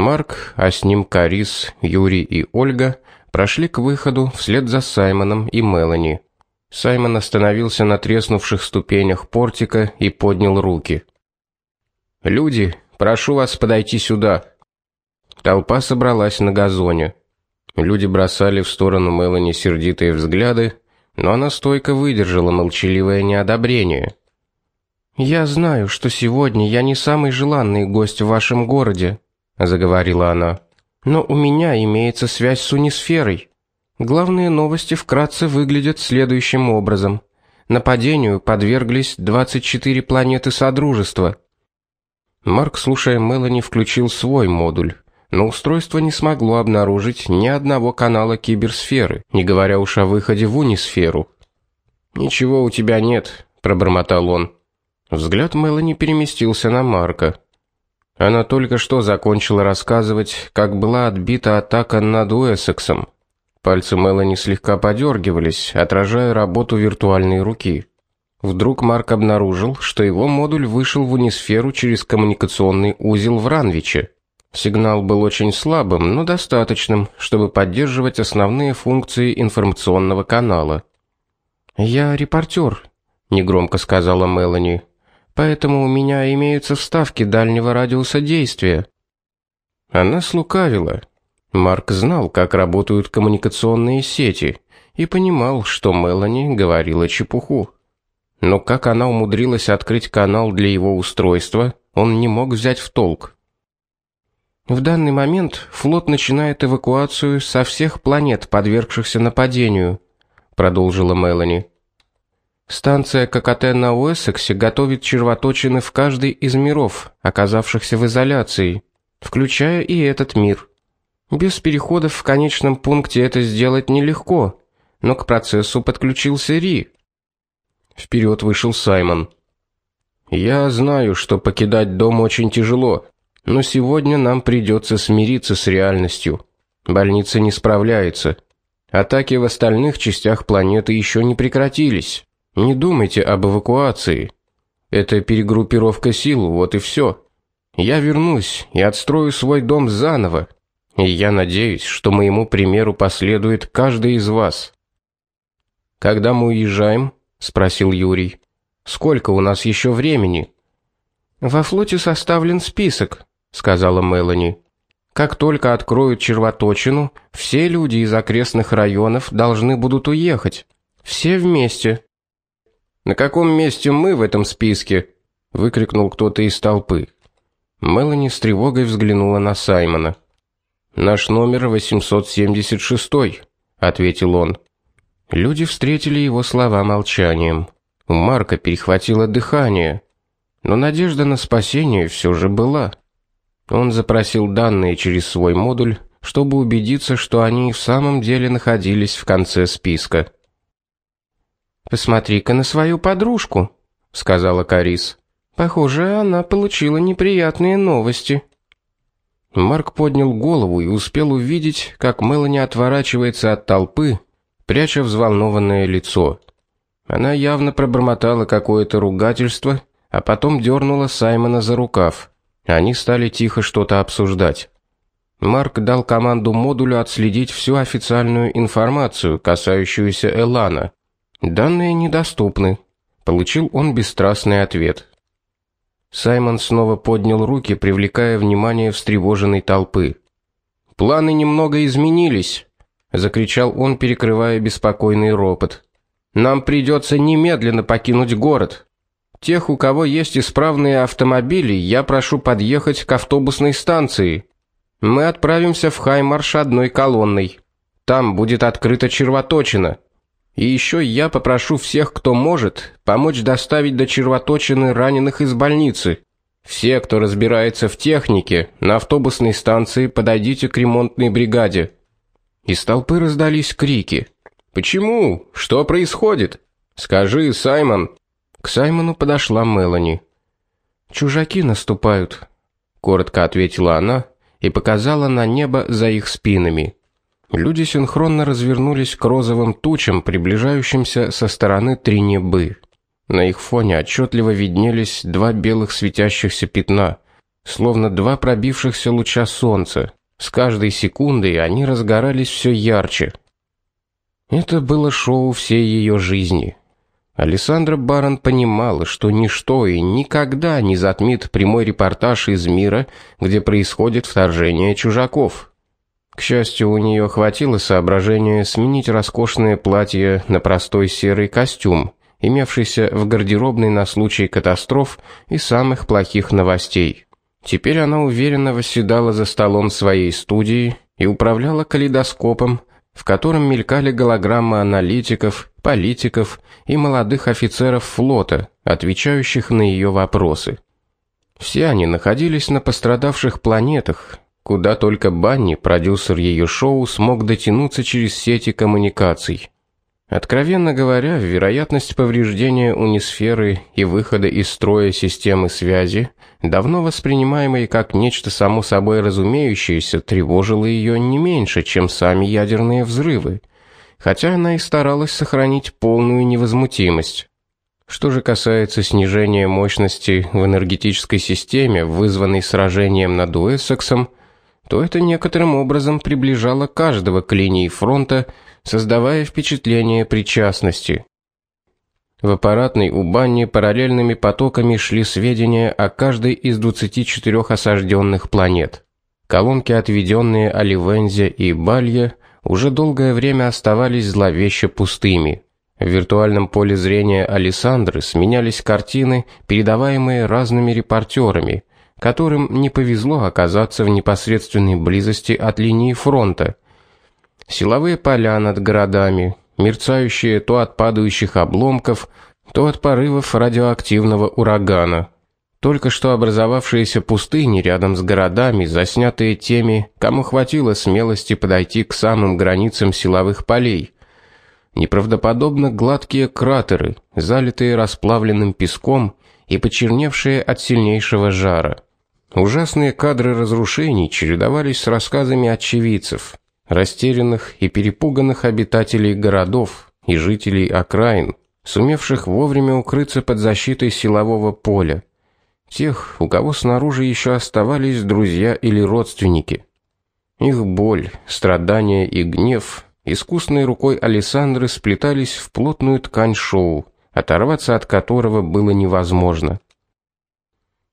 Марк, а с ним Карис, Юрий и Ольга прошли к выходу вслед за Саймоном и Мелани. Саймон остановился на треснувших ступенях портика и поднял руки. Люди, прошу вас подойти сюда. Толпа собралась на газоне. Люди бросали в сторону Мелани сердитые взгляды, но она стойко выдержала молчаливое неодобрение. Я знаю, что сегодня я не самый желанный гость в вашем городе, заговорила она. Но у меня имеется связь с унисферой. Главные новости вкратце выглядят следующим образом: нападению подверглись 24 планеты содружества. Марк, слушая Мелани, включил свой модуль, но устройство не смогло обнаружить ни одного канала киберсферы, не говоря уж о выходе в унисферу. Ничего у тебя нет, пробормотал он. Взгляд Мелани переместился на Марка. Она только что закончила рассказывать, как была отбита атака над Уэссексом. Пальцы Мелани слегка подергивались, отражая работу виртуальной руки. Вдруг Марк обнаружил, что его модуль вышел в унисферу через коммуникационный узел в Ранвиче. Сигнал был очень слабым, но достаточным, чтобы поддерживать основные функции информационного канала. "Я репортер», — негромко сказала Мелани поэтому у меня имеются вставки дальнего радиуса действия. Она слукавила. Марк знал, как работают коммуникационные сети, и понимал, что Мелани говорила чепуху. Но как она умудрилась открыть канал для его устройства, он не мог взять в толк. В данный момент флот начинает эвакуацию со всех планет, подвергшихся нападению, продолжила Мелани. Станция ККТ на Уэссексе готовит червоточины в каждый из миров, оказавшихся в изоляции, включая и этот мир. Без переходов в конечном пункте это сделать нелегко, но к процессу подключился Ри. Вперед вышел Саймон. Я знаю, что покидать дом очень тяжело, но сегодня нам придется смириться с реальностью. Больница не справляется. Атаки в остальных частях планеты еще не прекратились. Не думайте об эвакуации. Это перегруппировка сил, вот и все. Я вернусь и отстрою свой дом заново. И я надеюсь, что моему примеру последует каждый из вас. Когда мы уезжаем? спросил Юрий. Сколько у нас еще времени? Во флоте составлен список, сказала Мелани. Как только откроют червоточину, все люди из окрестных районов должны будут уехать. Все вместе. На каком месте мы в этом списке? выкрикнул кто-то из толпы. Мелани с тревогой взглянула на Саймона. Наш номер 876, ответил он. Люди встретили его слова молчанием. У Марка перехватило дыхание, но надежда на спасение все же была. Он запросил данные через свой модуль, чтобы убедиться, что они в самом деле находились в конце списка. Посмотри-ка на свою подружку, сказала Карис. Похоже, она получила неприятные новости. Марк поднял голову и успел увидеть, как Мелани отворачивается от толпы, пряча взволнованное лицо. Она явно пробормотала какое-то ругательство, а потом дернула Саймона за рукав. Они стали тихо что-то обсуждать. Марк дал команду модулю отследить всю официальную информацию, касающуюся Элана, Данные недоступны, получил он бесстрастный ответ. Саймон снова поднял руки, привлекая внимание встревоженной толпы. Планы немного изменились, закричал он, перекрывая беспокойный ропот. Нам придется немедленно покинуть город. Тех, у кого есть исправные автомобили, я прошу подъехать к автобусной станции. Мы отправимся в Хаймарш одной колонной. Там будет открыта червоточина. И еще я попрошу всех, кто может, помочь доставить до червоточины раненых из больницы. Все, кто разбирается в технике, на автобусной станции подойдите к ремонтной бригаде. Из толпы раздались крики. Почему? Что происходит? Скажи, Саймон. К Саймону подошла Мелани. Чужаки наступают, коротко ответила она и показала на небо за их спинами. Люди синхронно развернулись к розовым тучам, приближающимся со стороны Тринебы. На их фоне отчетливо виднелись два белых светящихся пятна, словно два пробившихся луча солнца. С каждой секундой они разгорались все ярче. Это было шоу всей ее жизни. Александра Барон понимала, что ничто и никогда не затмит прямой репортаж из мира, где происходит вторжение чужаков. К счастью, у нее хватило соображения сменить роскошное платье на простой серый костюм, имевшийся в гардеробной на случай катастроф и самых плохих новостей. Теперь она уверенно восседала за столом своей студии и управляла калейдоскопом, в котором мелькали голограммы аналитиков, политиков и молодых офицеров флота, отвечающих на ее вопросы. Все они находились на пострадавших планетах, куда только Банни, продюсер ее шоу, смог дотянуться через сети коммуникаций. Откровенно говоря, вероятность повреждения унисферы и выхода из строя системы связи, давно воспринимаемой как нечто само собой разумеющееся, тревожила ее не меньше, чем сами ядерные взрывы, хотя она и старалась сохранить полную невозмутимость. Что же касается снижения мощности в энергетической системе, вызванной сражением над Уэссексом, то это некоторым образом приближало каждого к линии фронта, создавая впечатление причастности. В аппаратной у Банни параллельными потоками шли сведения о каждой из 24 осажденных планет. Колонки, отведенные Оливензе и Балье, уже долгое время оставались зловеще пустыми. В виртуальном поле зрения Александры сменялись картины, передаваемые разными репортерами, которым не повезло оказаться в непосредственной близости от линии фронта – Силовые поля над городами, мерцающие то от падающих обломков, то от порывов радиоактивного урагана. Только что образовавшиеся пустыни рядом с городами, заснятые теми, кому хватило смелости подойти к самым границам силовых полей. Неправдоподобно гладкие кратеры, залитые расплавленным песком и почерневшие от сильнейшего жара. Ужасные кадры разрушений чередовались с рассказами очевидцев растерянных и перепуганных обитателей городов и жителей окраин, сумевших вовремя укрыться под защитой силового поля, тех, у кого снаружи еще оставались друзья или родственники. Их боль, страдания и гнев искусной рукой Александры сплетались в плотную ткань шоу, оторваться от которого было невозможно.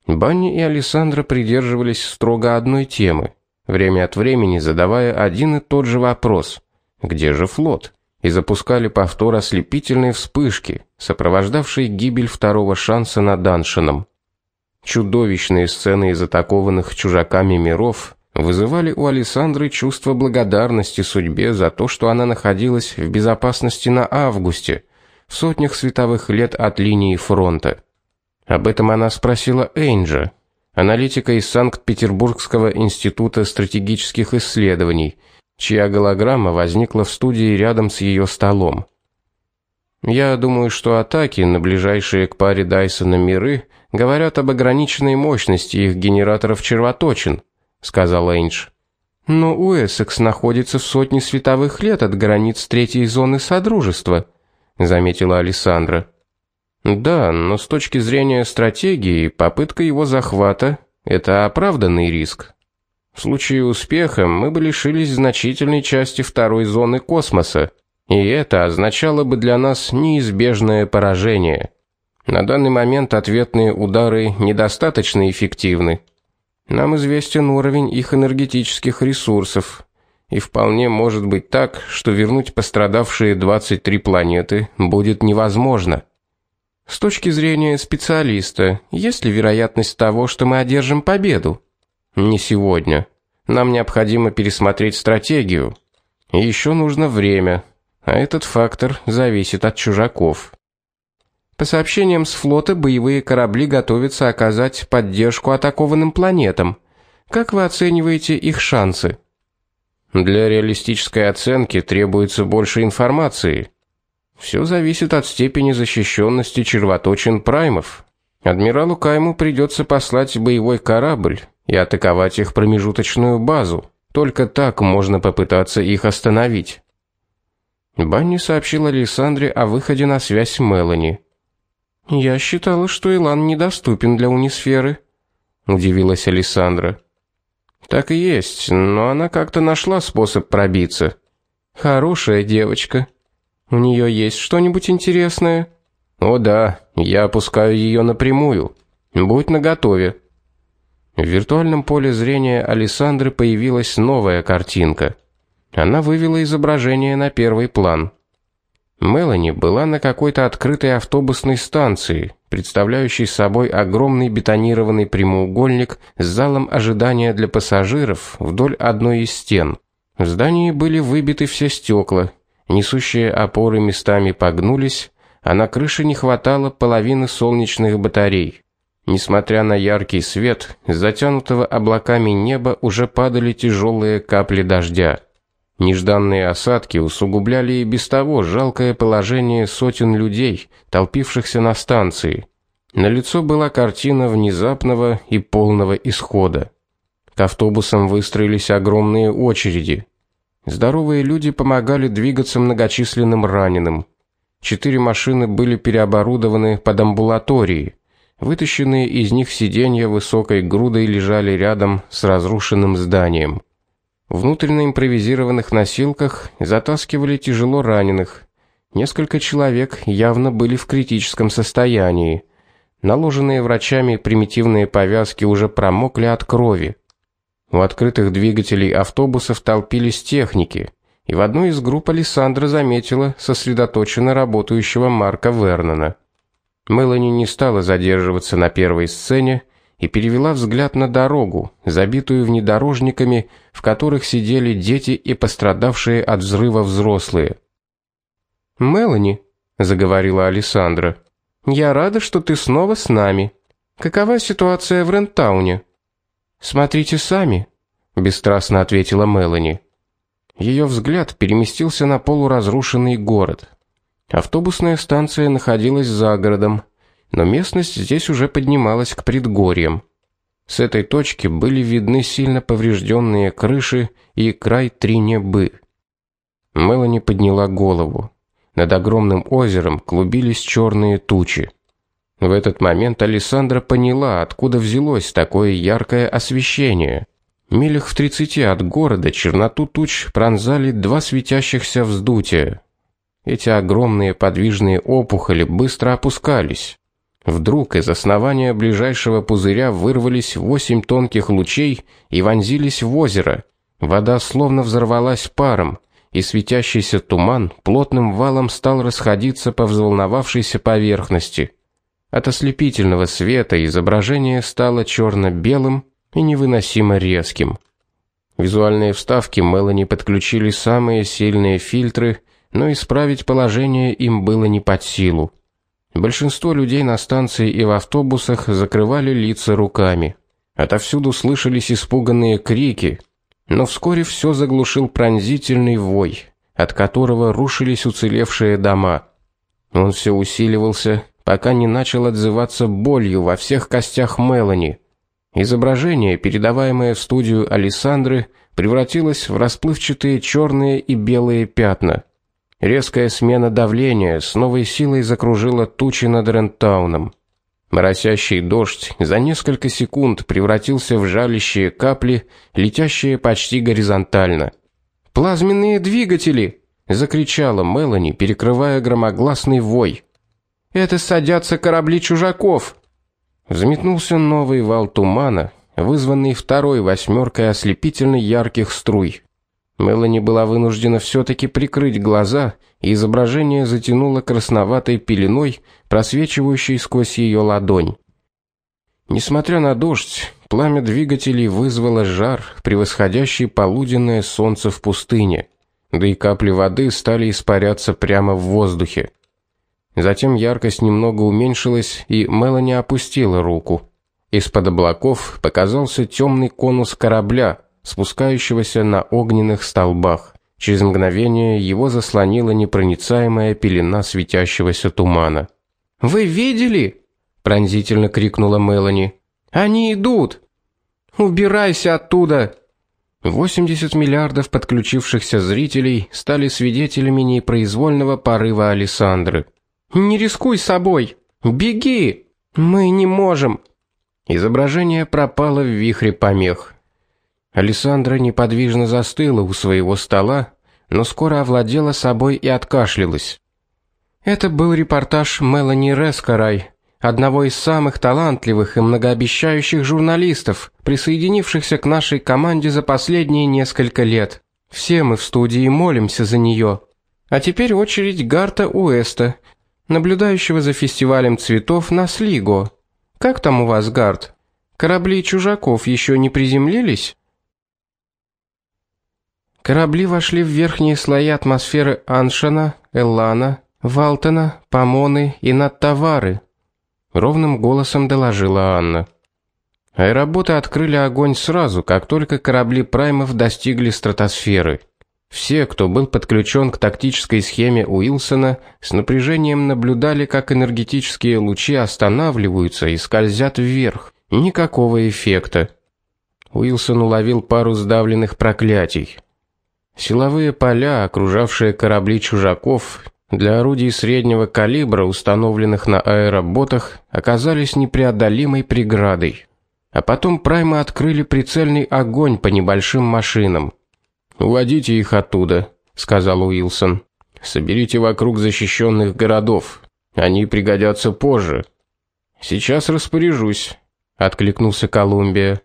Банни и Александра придерживались строго одной темы время от времени задавая один и тот же вопрос: где же флот? И запускали повтор ослепительной вспышки, сопровождавшей гибель второго шанса над Даншином. Чудовищные сцены из атакованных чужаками миров вызывали у Александры чувство благодарности судьбе за то, что она находилась в безопасности на Августе, в сотнях световых лет от линии фронта. Об этом она спросила Энджа, аналитика из Санкт-Петербургского института стратегических исследований, чья голограмма возникла в студии рядом с ее столом. Я думаю, что атаки на ближайшие к паре Дайсона миры говорят об ограниченной мощности их генераторов червоточин, сказал Эйндж. Но Уэссекс находится в сотне световых лет от границ третьей зоны содружества, заметила Александра. Да, но с точки зрения стратегии, попытка его захвата это оправданный риск. В случае успеха мы бы лишились значительной части второй зоны космоса, и это означало бы для нас неизбежное поражение. На данный момент ответные удары недостаточно эффективны. Нам известен уровень их энергетических ресурсов, и вполне может быть так, что вернуть пострадавшие 23 планеты будет невозможно. С точки зрения специалиста, есть ли вероятность того, что мы одержим победу? Не сегодня. Нам необходимо пересмотреть стратегию. И еще нужно время, а этот фактор зависит от чужаков. По сообщениям с флота, боевые корабли готовятся оказать поддержку атакованным планетам. Как вы оцениваете их шансы? Для реалистической оценки требуется больше информации. Все зависит от степени защищенности червоточин праймов. Адмиралу Кайму придется послать боевой корабль и атаковать их промежуточную базу. Только так можно попытаться их остановить. Банни сообщила Александре о выходе на связь Мелани. Я считала, что Илан недоступен для унисферы. удивилась Александра. Так и есть, но она как-то нашла способ пробиться. Хорошая девочка. У нее есть что-нибудь интересное? О да, я опускаю ее напрямую. Будь наготове. В виртуальном поле зрения Александры появилась новая картинка. Она вывела изображение на первый план. Мелани была на какой-то открытой автобусной станции, представляющей собой огромный бетонированный прямоугольник с залом ожидания для пассажиров вдоль одной из стен. В здании были выбиты все стекла, несущие опоры местами погнулись, а на крыше не хватало половины солнечных батарей. Несмотря на яркий свет, с затянутого облаками неба уже падали тяжелые капли дождя. Нежданные осадки усугубляли и без того жалкое положение сотен людей, толпившихся на станции. На лицо была картина внезапного и полного исхода. К автобусам выстроились огромные очереди. Здоровые люди помогали двигаться многочисленным раненым. Четыре машины были переоборудованы под амбулатории. Вытащенные из них сиденья высокой грудой лежали рядом с разрушенным зданием. Внутрь импровизированных носилках затаскивали тяжело раненых. Несколько человек явно были в критическом состоянии. Наложенные врачами примитивные повязки уже промокли от крови. У открытых двигателей автобусов толпились техники, и в одной из групп Александра заметила сосредоточенно работающего Марка Вернона. Мелани не стала задерживаться на первой сцене и перевела взгляд на дорогу, забитую внедорожниками, в которых сидели дети и пострадавшие от взрыва взрослые. "Мелани", заговорила Александра. "Я рада, что ты снова с нами. Какова ситуация в Рентауне?" "Смотрите сами", бесстрастно ответила Мелани. Ее взгляд переместился на полуразрушенный город. Автобусная станция находилась за городом, но местность здесь уже поднималась к предгорьям. С этой точки были видны сильно поврежденные крыши и край Тринебы. Мелани подняла голову. Над огромным озером клубились черные тучи. В этот момент Александра поняла, откуда взялось такое яркое освещение. Милях в тридцати от города черноту туч пронзали два светящихся вздутия. Эти огромные подвижные опухоли быстро опускались. Вдруг из основания ближайшего пузыря вырвались восемь тонких лучей и вонзились в озеро. Вода словно взорвалась паром, и светящийся туман плотным валом стал расходиться по взволновавшейся поверхности. От ослепительного света изображение стало черно белым и невыносимо резким. Визуальные вставки Мелани подключили самые сильные фильтры, но исправить положение им было не под силу. Большинство людей на станции и в автобусах закрывали лица руками. Отовсюду слышались испуганные крики, но вскоре все заглушил пронзительный вой, от которого рушились уцелевшие дома. Он все усиливался, пока не начал отзываться болью во всех костях Мелани. Изображение, передаваемое в студию Александры, превратилось в расплывчатые черные и белые пятна. Резкая смена давления с новой силой закружила тучи над Рентауном. Моросящий дождь за несколько секунд превратился в жалящие капли, летящие почти горизонтально. "Плазменные двигатели!" закричала Мелани, перекрывая громогласный вой. "Это садятся корабли чужаков!" Взметнулся новый вал тумана, вызванный второй восьмеркой ослепительно ярких струй. Мелани была вынуждена все таки прикрыть глаза, и изображение затянуло красноватой пеленой, просвечивающей сквозь ее ладонь. Несмотря на дождь, пламя двигателей вызвало жар, превосходящий полуденное солнце в пустыне. Да и капли воды стали испаряться прямо в воздухе. Затем яркость немного уменьшилась, и Мелани опустила руку. Из-под облаков показался темный конус корабля, спускающегося на огненных столбах. Через мгновение его заслонила непроницаемая пелена светящегося тумана. "Вы видели?" пронзительно крикнула Мелани. "Они идут! Убирайся оттуда!" 80 миллиардов подключившихся зрителей стали свидетелями непроизвольного порыва Александры. "Не рискуй собой! Беги! Мы не можем!" Изображение пропало в вихре помех. Александра неподвижно застыла у своего стола, но скоро овладела собой и откашлялась. Это был репортаж Мелани Рескарай, одного из самых талантливых и многообещающих журналистов, присоединившихся к нашей команде за последние несколько лет. Все мы в студии молимся за нее. А теперь очередь Гарта Уэста, наблюдающего за фестивалем цветов на Слиго. Как там у вас, Гарт? Корабли чужаков еще не приземлились? Корабли вошли в верхние слои атмосферы Аншана, Эллана, Валтона, Помоны и Наттавары, ровным голосом доложила Анна. Аэроботы открыли огонь сразу, как только корабли праймов достигли стратосферы. Все, кто был подключен к тактической схеме Уилсона, с напряжением наблюдали, как энергетические лучи останавливаются и скользят вверх. Никакого эффекта. Уилсон уловил пару сдавленных проклятий. Силовые поля, окружавшие корабли чужаков, для орудий среднего калибра, установленных на аэроботах, оказались непреодолимой преградой. А потом праймы открыли прицельный огонь по небольшим машинам. Уводите их оттуда, сказал Уилсон. Соберите вокруг защищенных городов. Они пригодятся позже. Сейчас распоряжусь, откликнулся Колумбия.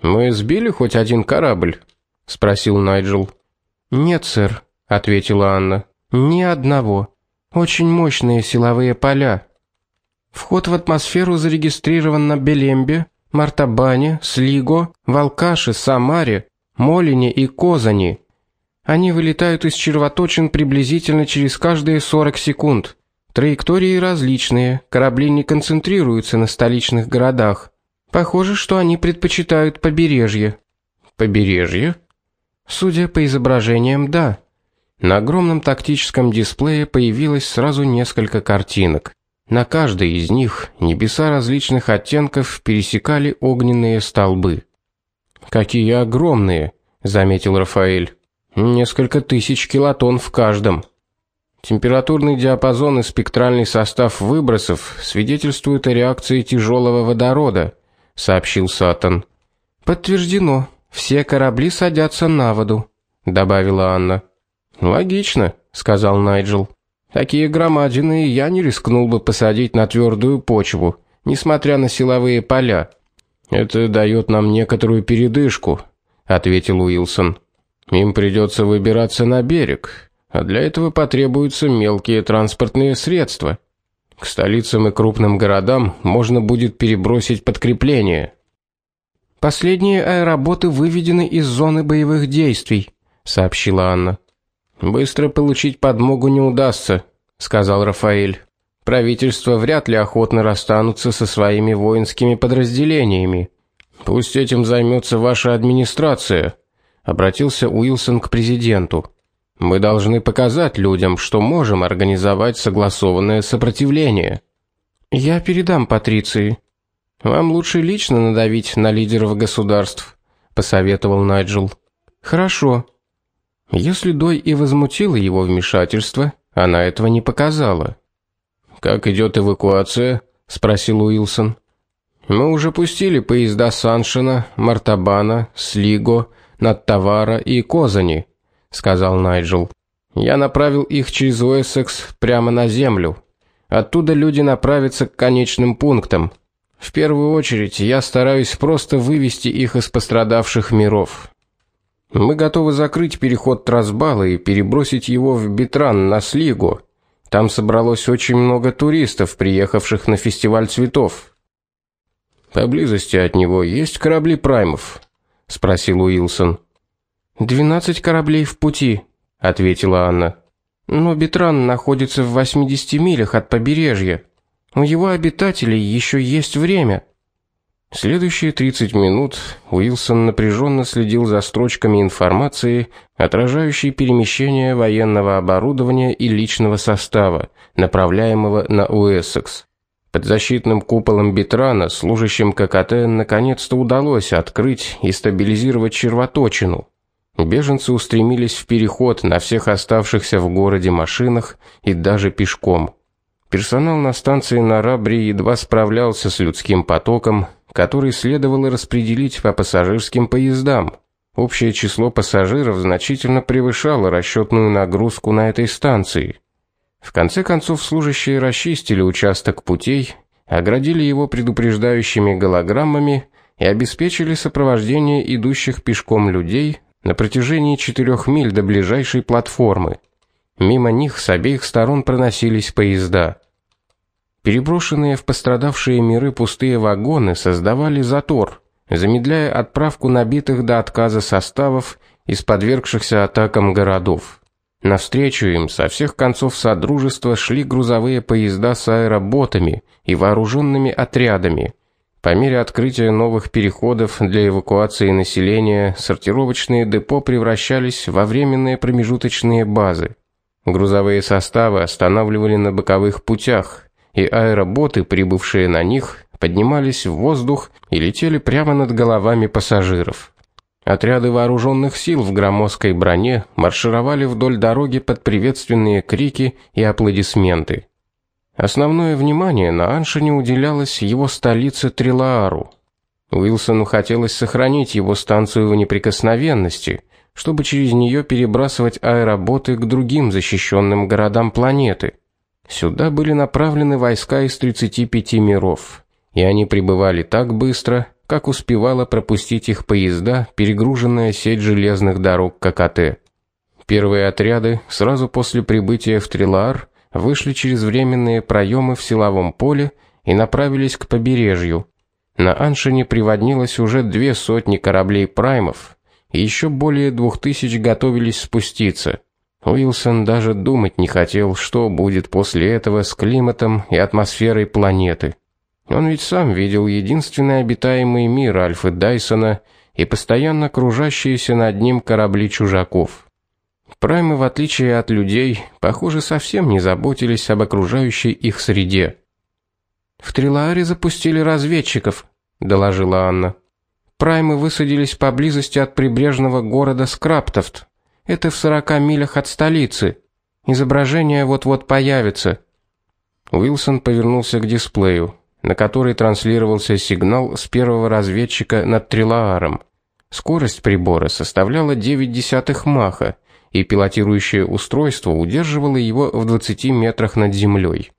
Мы сбили хоть один корабль? спросил Найджел. Нет, сэр, ответила Анна. Ни одного. Очень мощные силовые поля. Вход в атмосферу зарегистрирован на Белембе, Мартабане, Слиго, Валкаше, Самаре, Молине и Козани. Они вылетают из червоточин приблизительно через каждые 40 секунд. Траектории различные, корабли не концентрируются на столичных городах. Похоже, что они предпочитают побережье. Побережье? Судя по изображениям, да. На огромном тактическом дисплее появилось сразу несколько картинок. На каждой из них небеса различных оттенков пересекали огненные столбы. Какие огромные, заметил Рафаэль. Несколько тысяч килотонн в каждом. Температурный диапазон и спектральный состав выбросов свидетельствуют о реакции тяжелого водорода, сообщил Сатан. Подтверждено. Все корабли садятся на воду, добавила Анна. Логично, сказал Найджел. Такие громадины я не рискнул бы посадить на твердую почву, несмотря на силовые поля. Это дает нам некоторую передышку, ответил Уилсон. Им придется выбираться на берег, а для этого потребуются мелкие транспортные средства. К столицам и крупным городам можно будет перебросить подкрепление. Последние аэроботы выведены из зоны боевых действий, сообщила Анна. Быстро получить подмогу не удастся, сказал Рафаэль. Правительство вряд ли охотно расстанутся со своими воинскими подразделениями. Пусть этим займется ваша администрация, обратился Уилсон к президенту. Мы должны показать людям, что можем организовать согласованное сопротивление. Я передам патриции. Вам лучше лично надавить на лидеров государств, посоветовал Найджел. Хорошо. Если Дой и возмутило его вмешательство, она этого не показала. Как идет эвакуация? спросил Уилсон. Мы уже пустили поезда Саншина, Мартабана, Слиго, Наттавара и Козани, сказал Найджел. Я направил их через Уэссекс прямо на землю. Оттуда люди направятся к конечным пунктам. В первую очередь я стараюсь просто вывести их из пострадавших миров. Мы готовы закрыть переход Трасбала и перебросить его в Битран на Слигу. Там собралось очень много туристов, приехавших на фестиваль цветов. Поблизости от него есть корабли праймов, спросил Уилсон. «Двенадцать кораблей в пути, ответила Анна. Но Битран находится в 80 милях от побережья. У его обитателей еще есть время. Следующие 30 минут Уилсон напряженно следил за строчками информации, отражающей перемещение военного оборудования и личного состава, направляемого на Уэссекс. Под защитным куполом Битрана, служащим ККТ, наконец-то удалось открыть и стабилизировать червоточину. Беженцы устремились в переход на всех оставшихся в городе машинах и даже пешком. Персонал на станции на Рабри едва справлялся с людским потоком, который следовало распределить по пассажирским поездам. Общее число пассажиров значительно превышало расчетную нагрузку на этой станции. В конце концов служащие расчистили участок путей, оградили его предупреждающими голограммами и обеспечили сопровождение идущих пешком людей на протяжении четырех миль до ближайшей платформы. Мимо них с обеих сторон проносились поезда. Переброшенные в пострадавшие миры пустые вагоны создавали затор, замедляя отправку набитых до отказа составов из подвергшихся атакам городов. Навстречу им со всех концов содружества шли грузовые поезда с аэроботами и вооруженными отрядами. По мере открытия новых переходов для эвакуации населения, сортировочные депо превращались во временные промежуточные базы. Грузовые составы останавливали на боковых путях, и аэроботы, прибывшие на них, поднимались в воздух и летели прямо над головами пассажиров. Отряды вооруженных сил в громоздкой броне маршировали вдоль дороги под приветственные крики и аплодисменты. Основное внимание на Аншине уделялось его столице Трилаару. Уилсону хотелось сохранить его станцию в неприкосновенности, чтобы через нее перебрасывать аэроботы к другим защищенным городам планеты. Сюда были направлены войска из 35 миров, и они прибывали так быстро, как успевала пропустить их поезда, перегруженная сеть железных дорог ККТ. Первые отряды сразу после прибытия в Трилар вышли через временные проемы в силовом поле и направились к побережью. На Аншине приводнилось уже две сотни кораблей праймов, и еще более двух тысяч готовились спуститься. Уилсон даже думать не хотел, что будет после этого с климатом и атмосферой планеты. Он ведь сам видел единственный обитаемый мир Альфы Дайсона и постоянно кружащиеся над ним корабли чужаков. Праймы, в отличие от людей, похоже, совсем не заботились об окружающей их среде. В Трилааре запустили разведчиков, доложила Анна. Праймы высадились поблизости от прибрежного города Скраптофт. Это в 40 милях от столицы. Изображение вот-вот появится. Уилсон повернулся к дисплею, на который транслировался сигнал с первого разведчика над Трилааром. Скорость прибора составляла 9 десятых маха, и пилотирующее устройство удерживало его в 20 метрах над землей.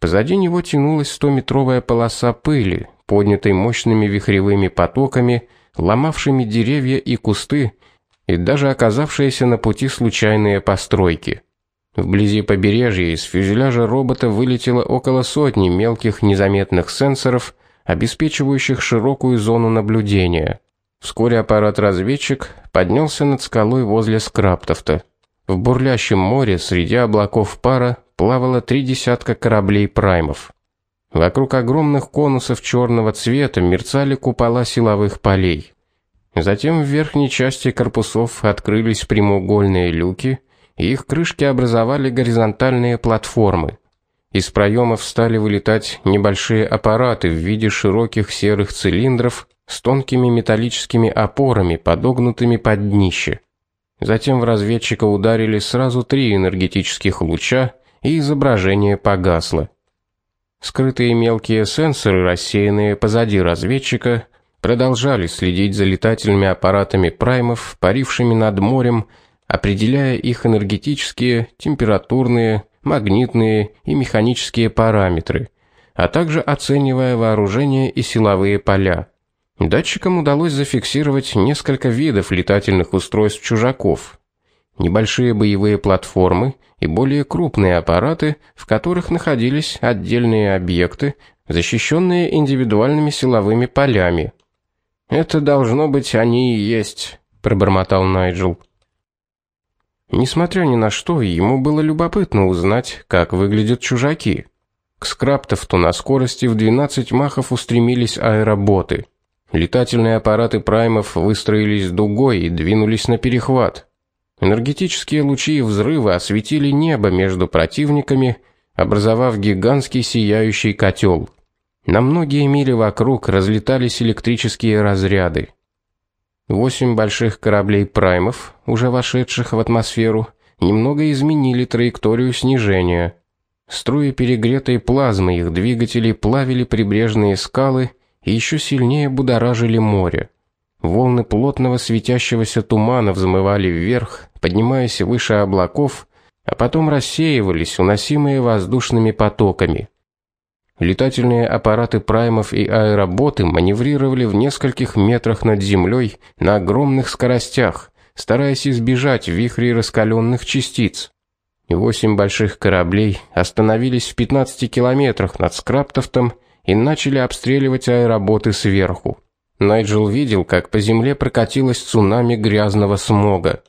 Позади него тянулась 100-метровая полоса пыли, поднятой мощными вихревыми потоками, ломавшими деревья и кусты и даже оказавшиеся на пути случайные постройки. Вблизи побережья из фюзеляжа робота вылетело около сотни мелких незаметных сенсоров, обеспечивающих широкую зону наблюдения. Вскоре аппарат-разведчик поднялся над скалой возле Скраптофта. В бурлящем море среди облаков пара плавало три десятка кораблей праймов. Вокруг огромных конусов черного цвета мерцали купола силовых полей. Затем в верхней части корпусов открылись прямоугольные люки, и их крышки образовали горизонтальные платформы. Из проемов стали вылетать небольшие аппараты в виде широких серых цилиндров с тонкими металлическими опорами, подогнутыми под днище. Затем в разведчика ударили сразу три энергетических луча, и изображение погасло. Скрытые мелкие сенсоры, рассеянные позади разведчика, продолжали следить за летательными аппаратами праймов, парившими над морем, определяя их энергетические, температурные, магнитные и механические параметры, а также оценивая вооружение и силовые поля. Датчикам удалось зафиксировать несколько видов летательных устройств чужаков. Небольшие боевые платформы и более крупные аппараты, в которых находились отдельные объекты, защищенные индивидуальными силовыми полями. Это должно быть они и есть, пробормотал Найджел. Несмотря ни на что, ему было любопытно узнать, как выглядят чужаки. К скраптовту на скорости в 12 махов устремились аэроботы. Летательные аппараты праймов выстроились дугой и двинулись на перехват. Энергетические лучи и взрывы осветили небо между противниками, образовав гигантский сияющий котел. На многие мили вокруг разлетались электрические разряды. Восемь больших кораблей праймов, уже вошедших в атмосферу, немного изменили траекторию снижения. Струи перегретой плазмы их двигателей плавили прибрежные скалы и еще сильнее будоражили море. Волны плотного светящегося тумана взмывали вверх, поднимаясь выше облаков, а потом рассеивались, уносимые воздушными потоками. Летательные аппараты праймов и аэроботы маневрировали в нескольких метрах над землей на огромных скоростях, стараясь избежать вихрей раскаленных частиц. Восемь больших кораблей остановились в 15 километрах над Скраптофтом и начали обстреливать аэроботы сверху. Найджел видел, как по земле прокатилось цунами грязного смога.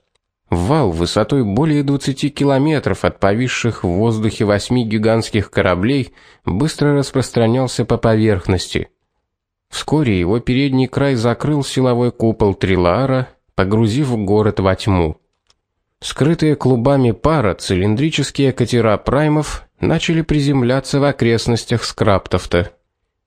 Вал высотой более 20 километров от повисших в воздухе восьми гигантских кораблей быстро распространялся по поверхности. Вскоре его передний край закрыл силовой купол Трилара, погрузив город во тьму. Скрытые клубами пара цилиндрические катера праймов начали приземляться в окрестностях Скраптофта.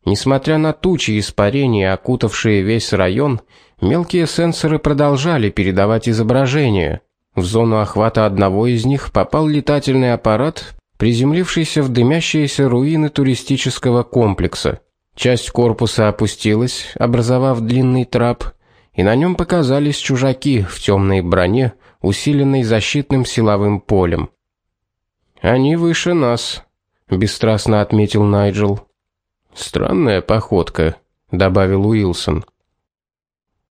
Несмотря на тучи испарения, окутавшие весь район, мелкие сенсоры продолжали передавать изображения. В зону охвата одного из них попал летательный аппарат, приземлившийся в дымящиеся руины туристического комплекса. Часть корпуса опустилась, образовав длинный трап, и на нем показались чужаки в темной броне, усиленной защитным силовым полем. Они выше нас, бесстрастно отметил Найджел. Странная походка, добавил Уилсон.